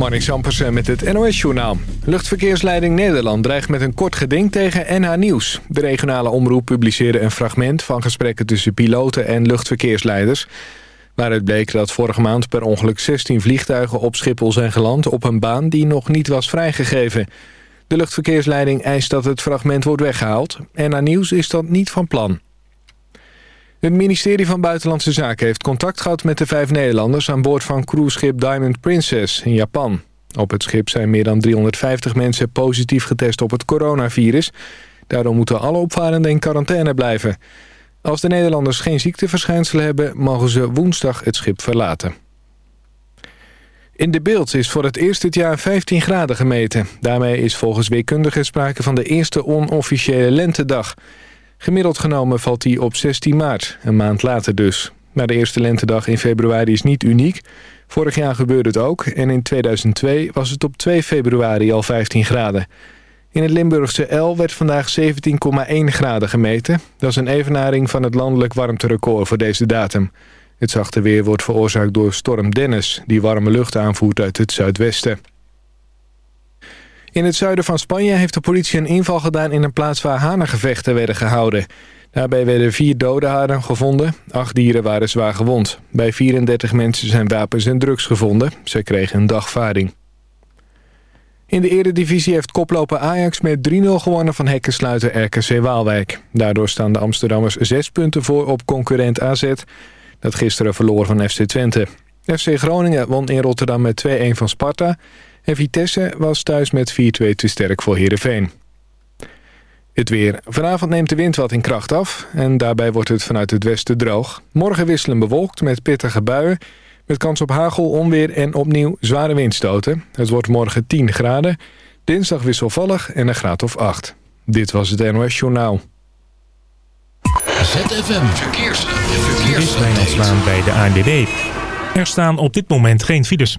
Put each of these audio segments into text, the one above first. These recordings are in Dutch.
Marnix Sampersen met het NOS-journaal. Luchtverkeersleiding Nederland dreigt met een kort geding tegen NH Nieuws. De regionale omroep publiceerde een fragment van gesprekken tussen piloten en luchtverkeersleiders... waaruit bleek dat vorige maand per ongeluk 16 vliegtuigen op Schiphol zijn geland... op een baan die nog niet was vrijgegeven. De luchtverkeersleiding eist dat het fragment wordt weggehaald. NH Nieuws is dat niet van plan. Het ministerie van Buitenlandse Zaken heeft contact gehad met de vijf Nederlanders... aan boord van cruiseschip Diamond Princess in Japan. Op het schip zijn meer dan 350 mensen positief getest op het coronavirus. Daardoor moeten alle opvarenden in quarantaine blijven. Als de Nederlanders geen ziekteverschijnselen hebben... mogen ze woensdag het schip verlaten. In de beeld is voor het eerst dit jaar 15 graden gemeten. Daarmee is volgens weerkundigen sprake van de eerste onofficiële lentedag... Gemiddeld genomen valt die op 16 maart, een maand later dus. Maar de eerste lentedag in februari is niet uniek. Vorig jaar gebeurde het ook en in 2002 was het op 2 februari al 15 graden. In het Limburgse El werd vandaag 17,1 graden gemeten. Dat is een evenaring van het landelijk warmterecord voor deze datum. Het zachte weer wordt veroorzaakt door storm Dennis... die warme lucht aanvoert uit het zuidwesten. In het zuiden van Spanje heeft de politie een inval gedaan in een plaats waar hanengevechten werden gehouden. Daarbij werden vier dode hanen gevonden. Acht dieren waren zwaar gewond. Bij 34 mensen zijn wapens en drugs gevonden. Ze kregen een dagvaarding. In de eredivisie heeft koploper Ajax met 3-0 gewonnen van hekkensluiter RKC Waalwijk. Daardoor staan de Amsterdammers zes punten voor op concurrent AZ... dat gisteren verloor van FC Twente. FC Groningen won in Rotterdam met 2-1 van Sparta... En Vitesse was thuis met 4-2 te sterk voor Heerenveen. Het weer. Vanavond neemt de wind wat in kracht af en daarbij wordt het vanuit het westen droog. Morgen wisselen bewolkt met pittige buien, met kans op hagel, onweer en opnieuw zware windstoten. Het wordt morgen 10 graden, dinsdag wisselvallig en een graad of 8. Dit was het NOS Journaal. ZFM Verkeers. Verkeers. Dit is bij de ANWB. Er staan op dit moment geen files.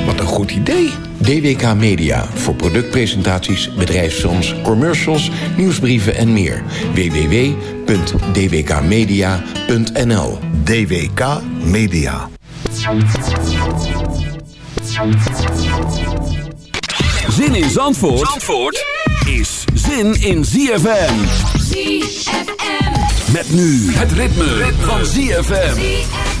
Wat een goed idee. DWK Media voor productpresentaties, bedrijfsfilms, commercials, nieuwsbrieven en meer. www.dwkmedia.nl DWK Media. Zin in Zandvoort, Zandvoort is zin in ZFM. ZFM. Met nu het ritme, van ZFM.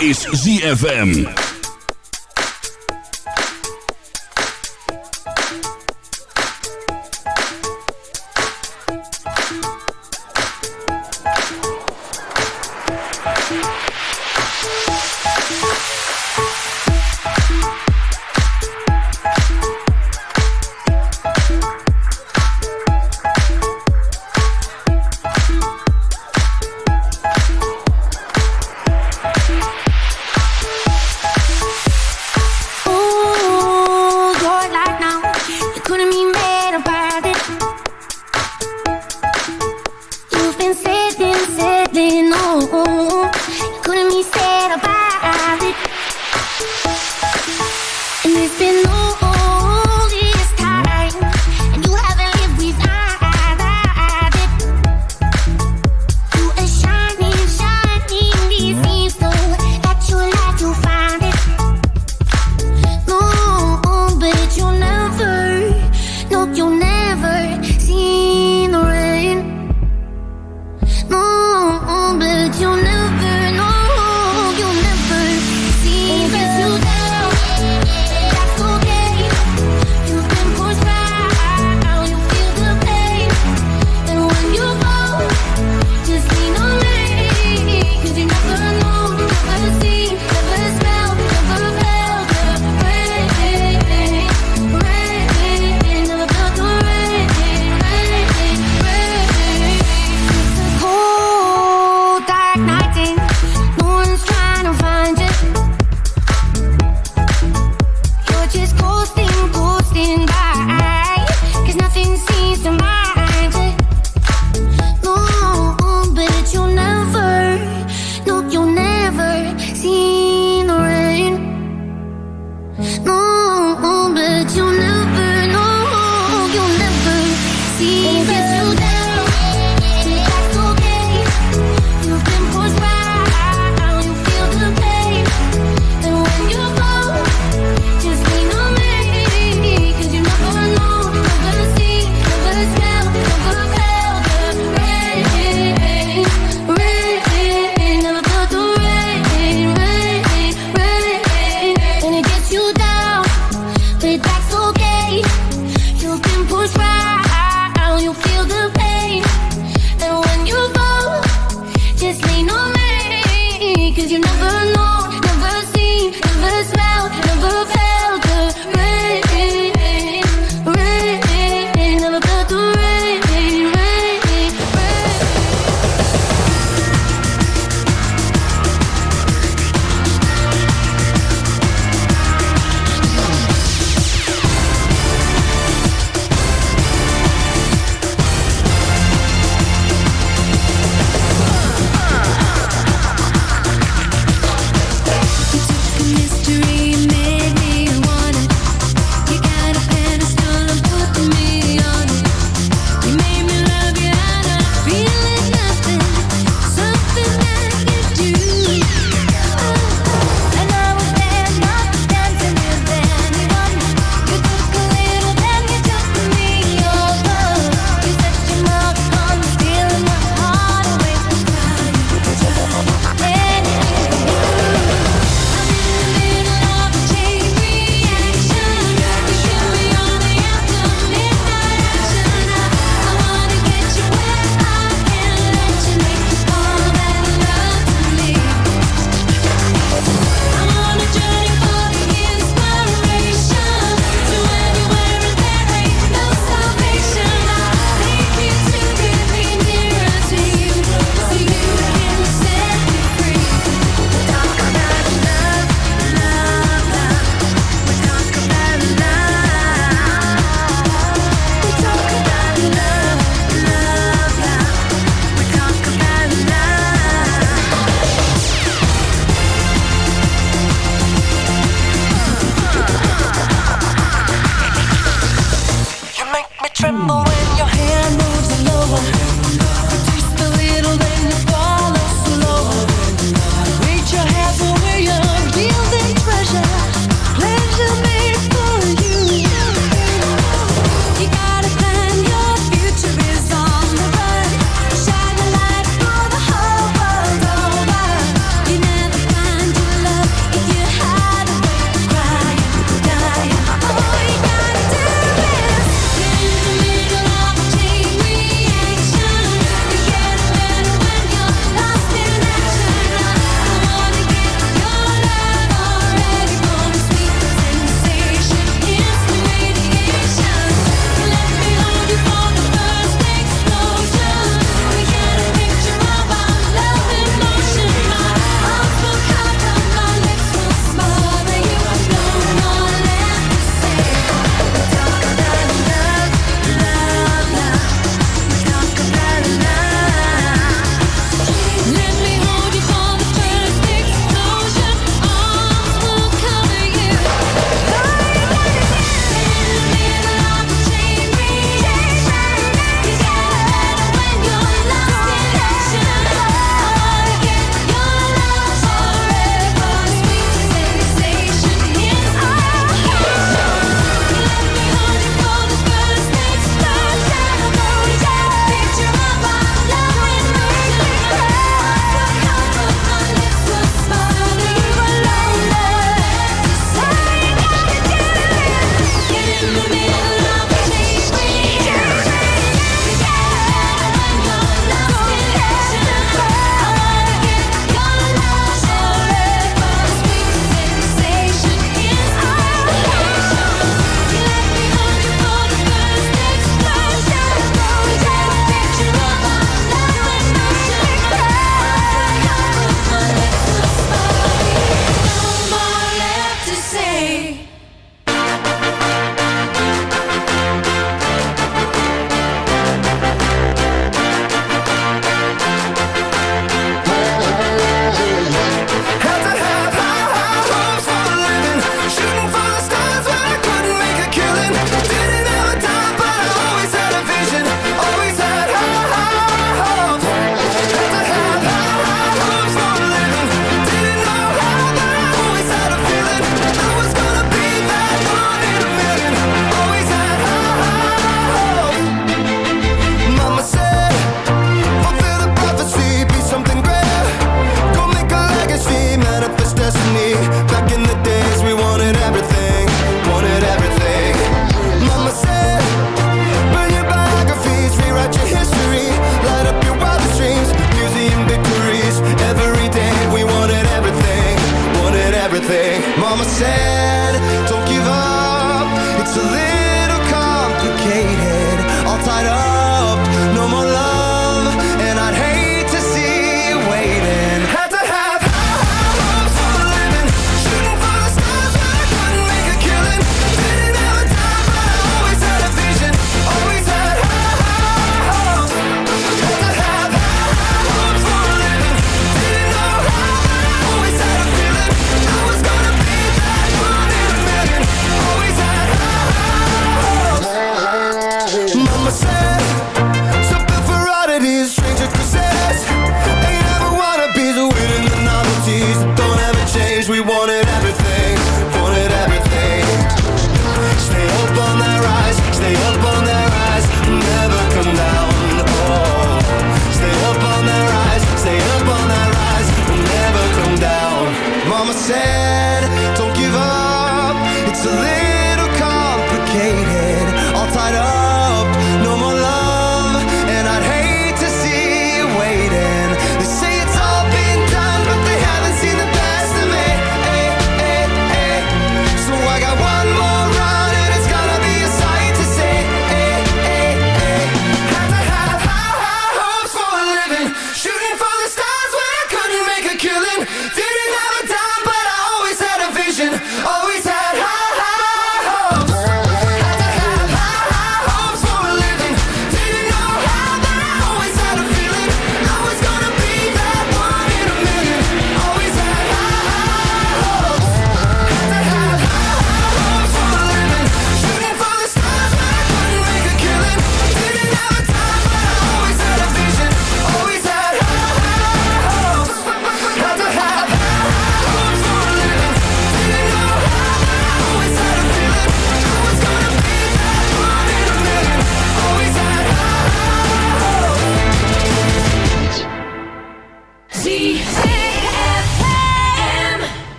Is ZFM. No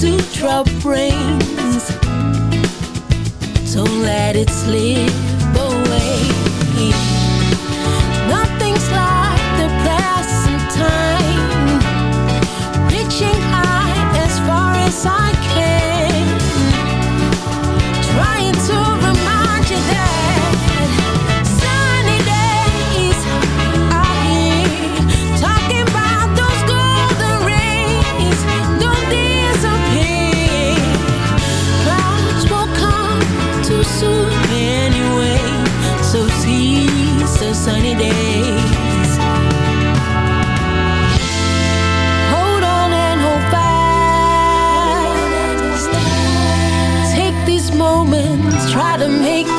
to drop rains Don't let it slip away. make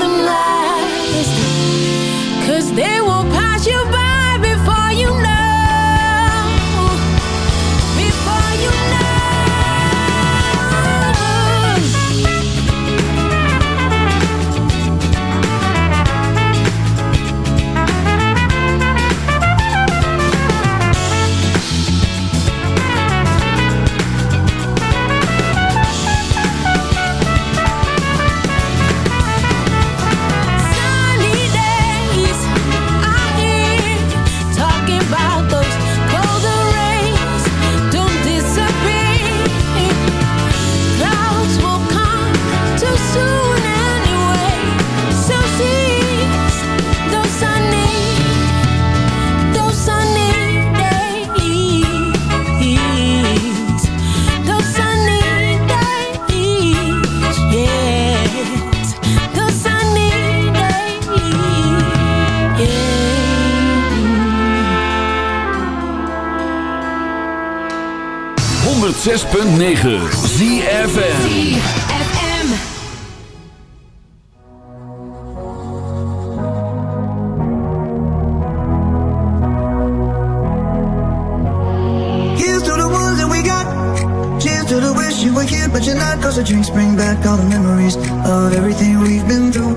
106.9 ZFN the drinks bring back all the memories of everything we've been through.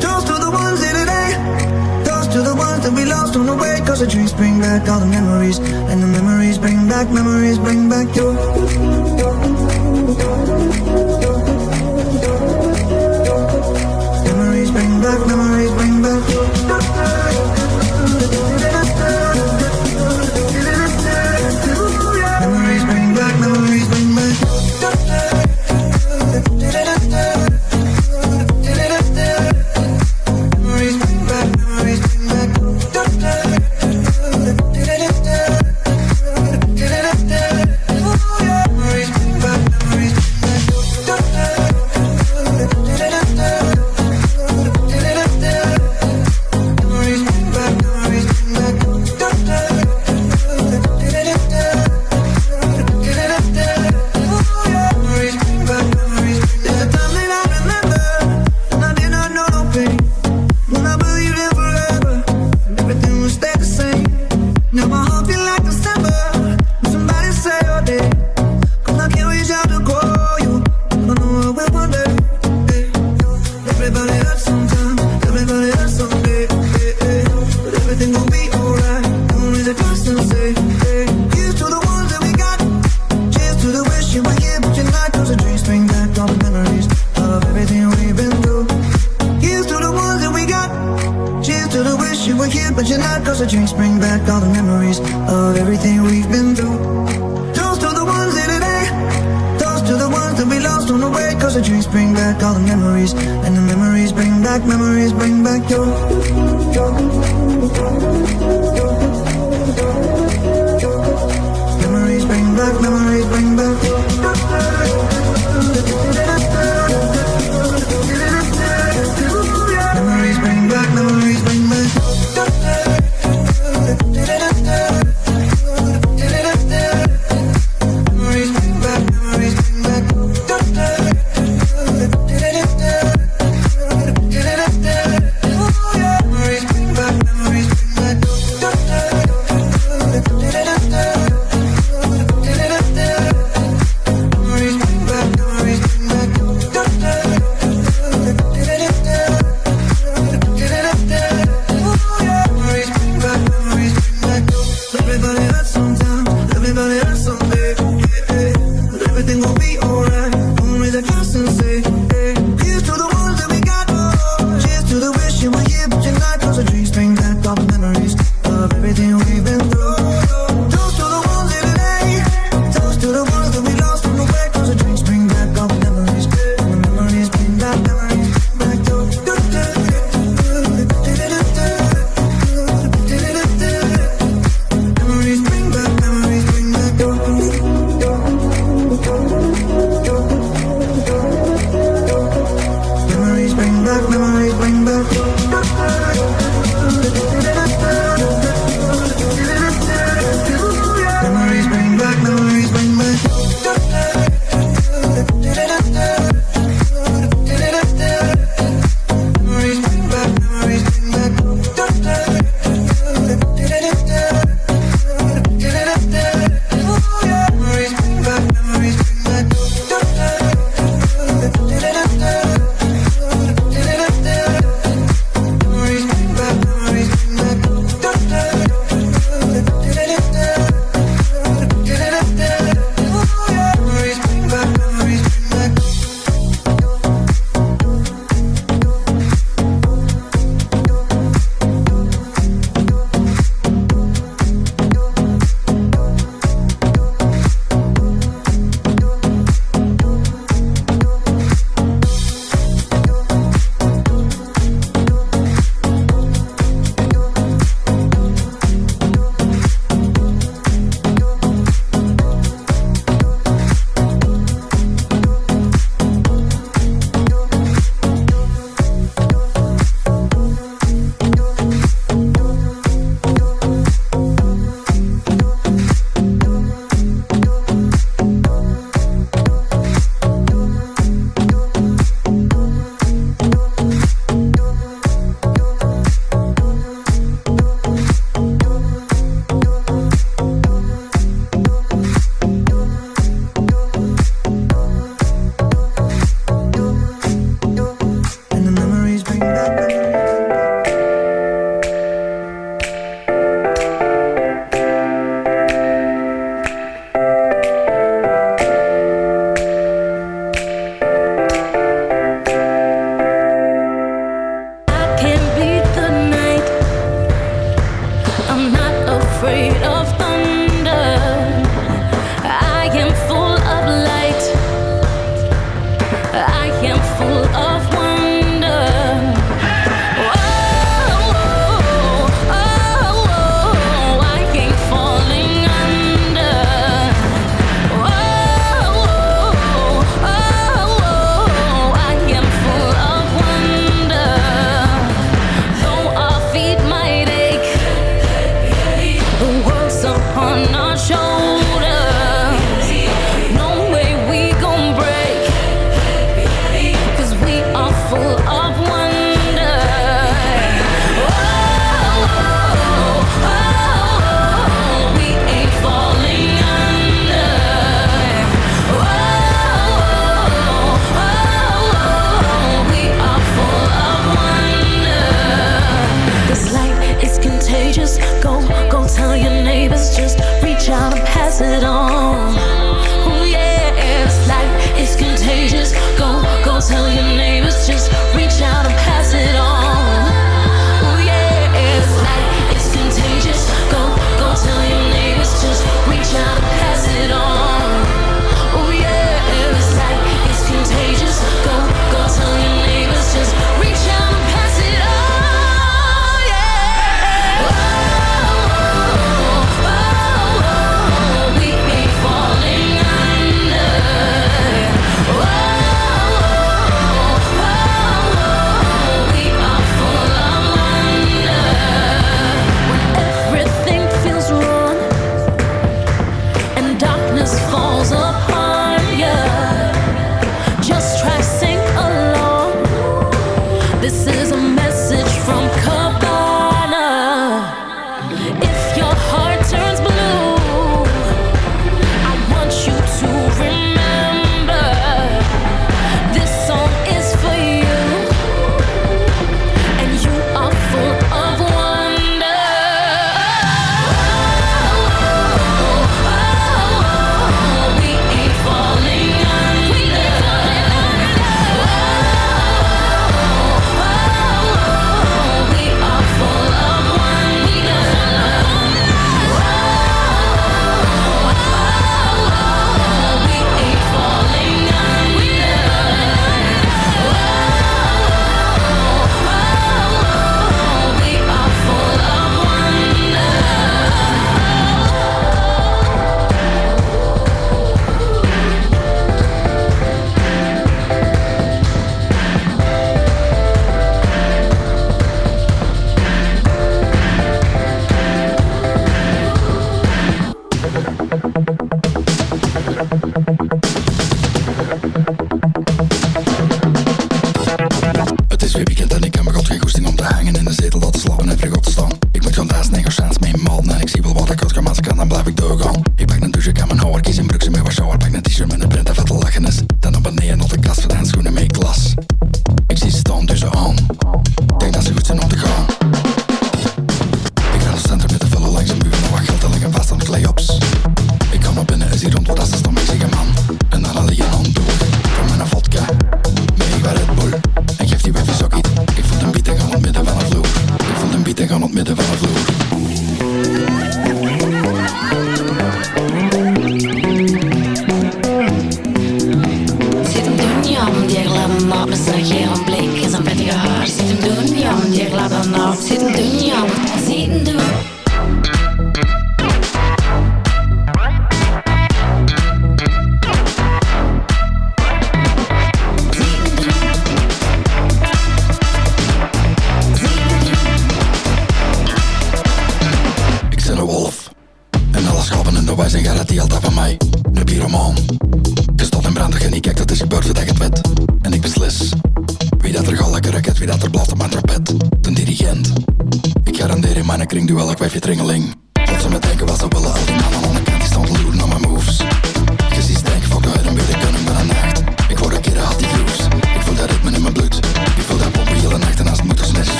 Toast to the ones in today, eh? toast to the ones that we lost on the way. Cause the dreams bring back all the memories And the memories bring back, memories bring back you Memories bring back, memories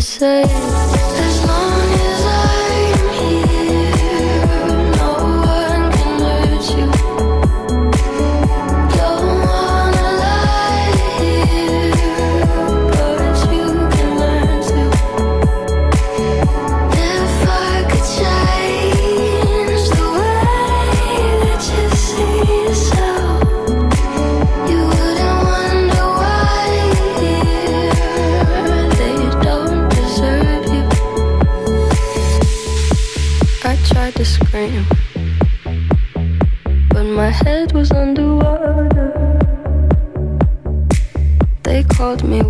say. Was underwater. They called me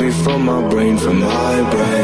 Me from my brain, from my brain,